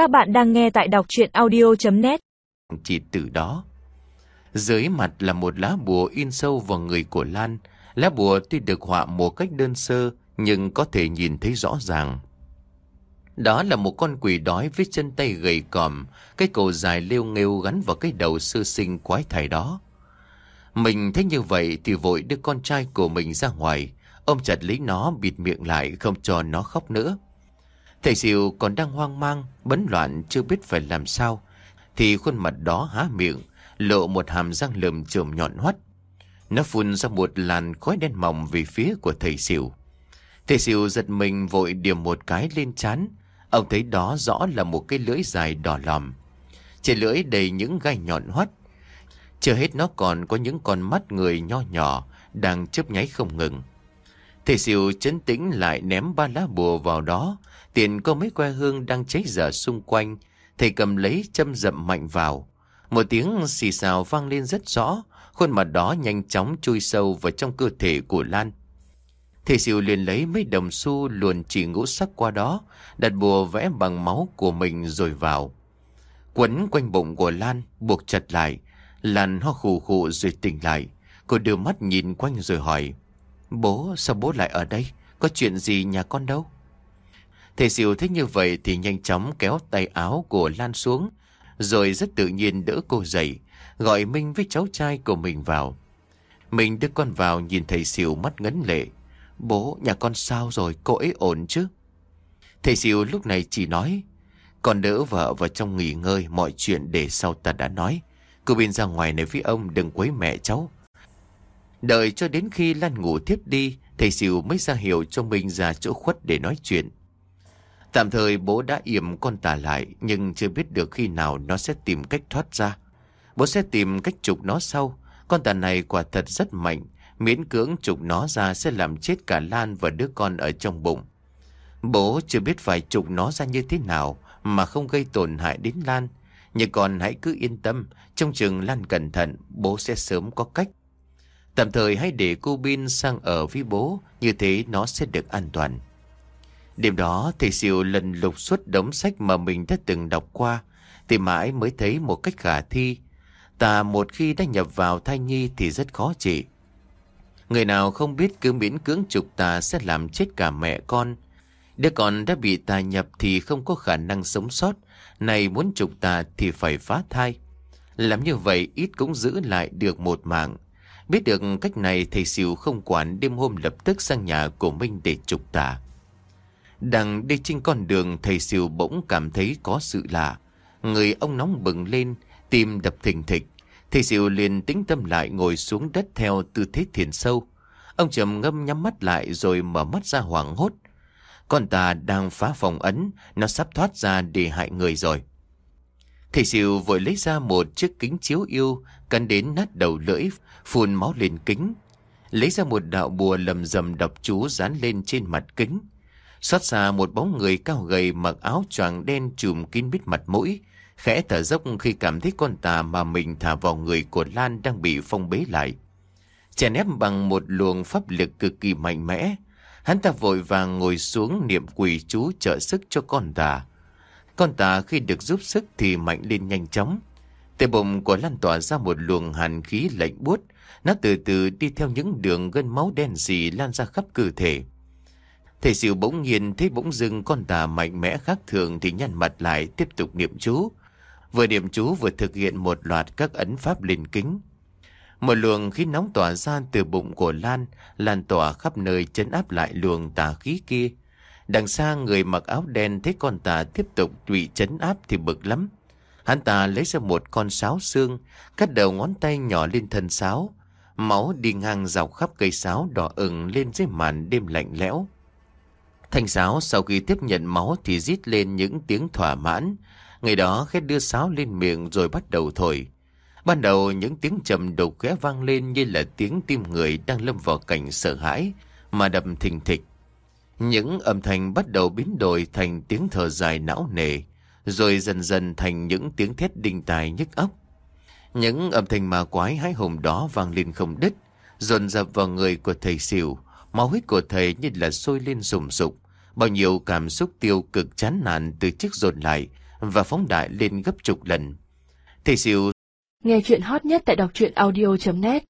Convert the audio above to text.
Các bạn đang nghe tại đọc chuyện audio.net Chỉ từ đó, Dưới mặt là một lá bùa in sâu vào người của Lan. Lá bùa tuy được họa một cách đơn sơ, Nhưng có thể nhìn thấy rõ ràng. Đó là một con quỷ đói với chân tay gầy còm, Cái cổ dài lêu nghêu gắn vào cái đầu sơ sinh quái thải đó. Mình thấy như vậy thì vội đưa con trai của mình ra ngoài. Ông chặt lấy nó, bịt miệng lại, không cho nó khóc nữa. Thầy Diệu còn đang hoang mang, bấn loạn chưa biết phải làm sao. Thì khuôn mặt đó há miệng, lộ một hàm răng lườm trồm nhọn hoắt. Nó phun ra một làn khói đen mỏng về phía của thầy Diệu. Thầy Diệu giật mình vội điểm một cái lên chán. Ông thấy đó rõ là một cái lưỡi dài đỏ lòm. Trên lưỡi đầy những gai nhọn hoắt. Chưa hết nó còn có những con mắt người nho nhỏ đang chớp nháy không ngừng. Thầy Diệu chấn tĩnh lại ném ba lá bùa vào đó Tiền có mấy que hương đang cháy dở xung quanh. Thầy cầm lấy châm dậm mạnh vào. Một tiếng xì xào vang lên rất rõ. Khuôn mặt đó nhanh chóng chui sâu vào trong cơ thể của Lan. Thầy siêu liền lấy mấy đồng xu luồn chỉ ngũ sắc qua đó, đặt bùa vẽ bằng máu của mình rồi vào. Quấn quanh bụng của Lan, buộc chặt lại. Lan ho khù khụ rồi tỉnh lại. Cô đưa mắt nhìn quanh rồi hỏi. Bố, sao bố lại ở đây? Có chuyện gì nhà con đâu? Thầy Diệu thấy như vậy thì nhanh chóng kéo tay áo của Lan xuống, rồi rất tự nhiên đỡ cô dậy, gọi Minh với cháu trai của mình vào. Mình đưa con vào nhìn thầy Diệu mắt ngấn lệ. Bố, nhà con sao rồi, cô ấy ổn chứ? Thầy Diệu lúc này chỉ nói, con đỡ vợ vào trong nghỉ ngơi, mọi chuyện để sau ta đã nói. Cô bên ra ngoài này với ông đừng quấy mẹ cháu. Đợi cho đến khi Lan ngủ tiếp đi, thầy Diệu mới ra hiệu cho mình ra chỗ khuất để nói chuyện. Tạm thời bố đã yểm con tà lại nhưng chưa biết được khi nào nó sẽ tìm cách thoát ra. Bố sẽ tìm cách trục nó sau. Con tà này quả thật rất mạnh. Miễn cưỡng trục nó ra sẽ làm chết cả Lan và đứa con ở trong bụng. Bố chưa biết phải trục nó ra như thế nào mà không gây tổn hại đến Lan. Nhưng con hãy cứ yên tâm, trong trường Lan cẩn thận, bố sẽ sớm có cách. Tạm thời hãy để cô Bin sang ở với bố, như thế nó sẽ được an toàn. Đêm đó thầy Siêu lần lục suốt đống sách mà mình đã từng đọc qua, Thì mãi mới thấy một cách khả thi. Ta một khi đã nhập vào thai nhi thì rất khó trị. Người nào không biết cứ miễn cưỡng trục tà sẽ làm chết cả mẹ con. Đứa con đã bị tà nhập thì không có khả năng sống sót Này muốn trục tà thì phải phá thai. Làm như vậy ít cũng giữ lại được một mạng. Biết được cách này thầy Siêu không quản đêm hôm lập tức sang nhà của Minh để trục tà đang đi trên con đường thầy siêu bỗng cảm thấy có sự lạ. Người ông nóng bừng lên, tim đập thình thịch. Thầy siêu liền tĩnh tâm lại ngồi xuống đất theo tư thế thiền sâu. Ông trầm ngâm nhắm mắt lại rồi mở mắt ra hoảng hốt. Con ta đang phá phòng ấn, nó sắp thoát ra để hại người rồi. Thầy siêu vội lấy ra một chiếc kính chiếu yêu, cắn đến nát đầu lưỡi, phun máu lên kính. Lấy ra một đạo bùa lầm rầm đọc chú dán lên trên mặt kính. Xót xa một bóng người cao gầy mặc áo choàng đen trùm kín bít mặt mũi, khẽ thở dốc khi cảm thấy con tà mà mình thả vào người của Lan đang bị phong bế lại. Chèn ép bằng một luồng pháp lực cực kỳ mạnh mẽ, hắn ta vội vàng ngồi xuống niệm quỷ chú trợ sức cho con tà. Con tà khi được giúp sức thì mạnh lên nhanh chóng. Tề bụng của Lan tỏa ra một luồng hàn khí lạnh buốt, nó từ từ đi theo những đường gân máu đen gì lan ra khắp cơ thể. Thầy Sửu bỗng nhiên thấy bỗng dưng con tà mạnh mẽ khác thường thì nhăn mặt lại tiếp tục niệm chú. Vừa niệm chú vừa thực hiện một loạt các ấn pháp linh kính. Một luồng khí nóng tỏa ra từ bụng của Lan, lan tỏa khắp nơi chấn áp lại luồng tà khí kia. Đằng xa người mặc áo đen thấy con tà tiếp tục bị chấn áp thì bực lắm. Hắn ta lấy ra một con sáo xương, cắt đầu ngón tay nhỏ lên thân sáo. Máu đi ngang dọc khắp cây sáo đỏ ửng lên dưới màn đêm lạnh lẽo. Thanh giáo sau khi tiếp nhận máu thì rít lên những tiếng thỏa mãn. ngày đó khét đưa sáo lên miệng rồi bắt đầu thổi. Ban đầu những tiếng trầm đục ghé vang lên như là tiếng tim người đang lâm vào cảnh sợ hãi mà đập thình thịch. Những âm thanh bắt đầu biến đổi thành tiếng thở dài não nề, rồi dần dần thành những tiếng thét đinh tài nhức óc. Những âm thanh ma quái hái hùng đó vang lên không đứt, dồn dập vào người của thầy xỉu, máu huyết của thầy như là sôi lên rùng rục. Bao nhiêu cảm xúc tiêu cực chán nản từ chiếc dồn lại và phóng đại lên gấp chục lần. Thầy Siêu Nghe chuyện hot nhất tại đọc truyện audio.net